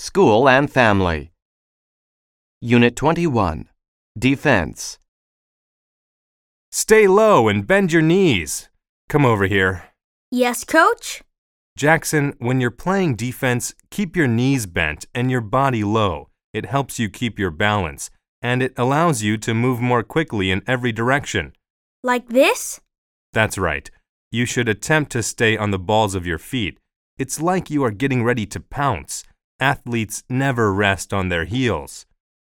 School and Family. Unit 21. Defense. Stay low and bend your knees. Come over here. Yes, coach? Jackson, when you're playing defense, keep your knees bent and your body low. It helps you keep your balance, and it allows you to move more quickly in every direction. Like this? That's right. You should attempt to stay on the balls of your feet. It's like you are getting ready to pounce. Athletes never rest on their heels.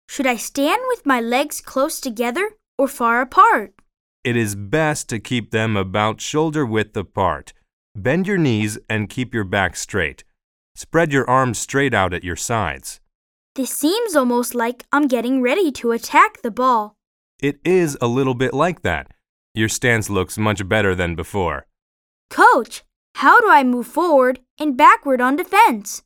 Should I stand with my legs close together or far apart? It is best to keep them about shoulder width apart. Bend your knees and keep your back straight. Spread your arms straight out at your sides. This seems almost like I'm getting ready to attack the ball. It is a little bit like that. Your stance looks much better than before. Coach, how do I move forward and backward on defense?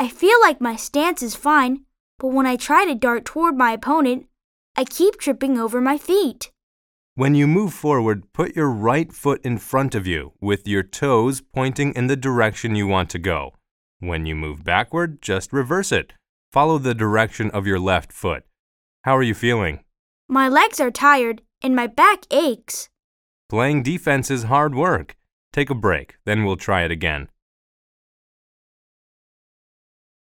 I feel like my stance is fine, but when I try to dart toward my opponent, I keep tripping over my feet. When you move forward, put your right foot in front of you with your toes pointing in the direction you want to go. When you move backward, just reverse it. Follow the direction of your left foot. How are you feeling? My legs are tired and my back aches. Playing defense is hard work. Take a break, then we'll try it again.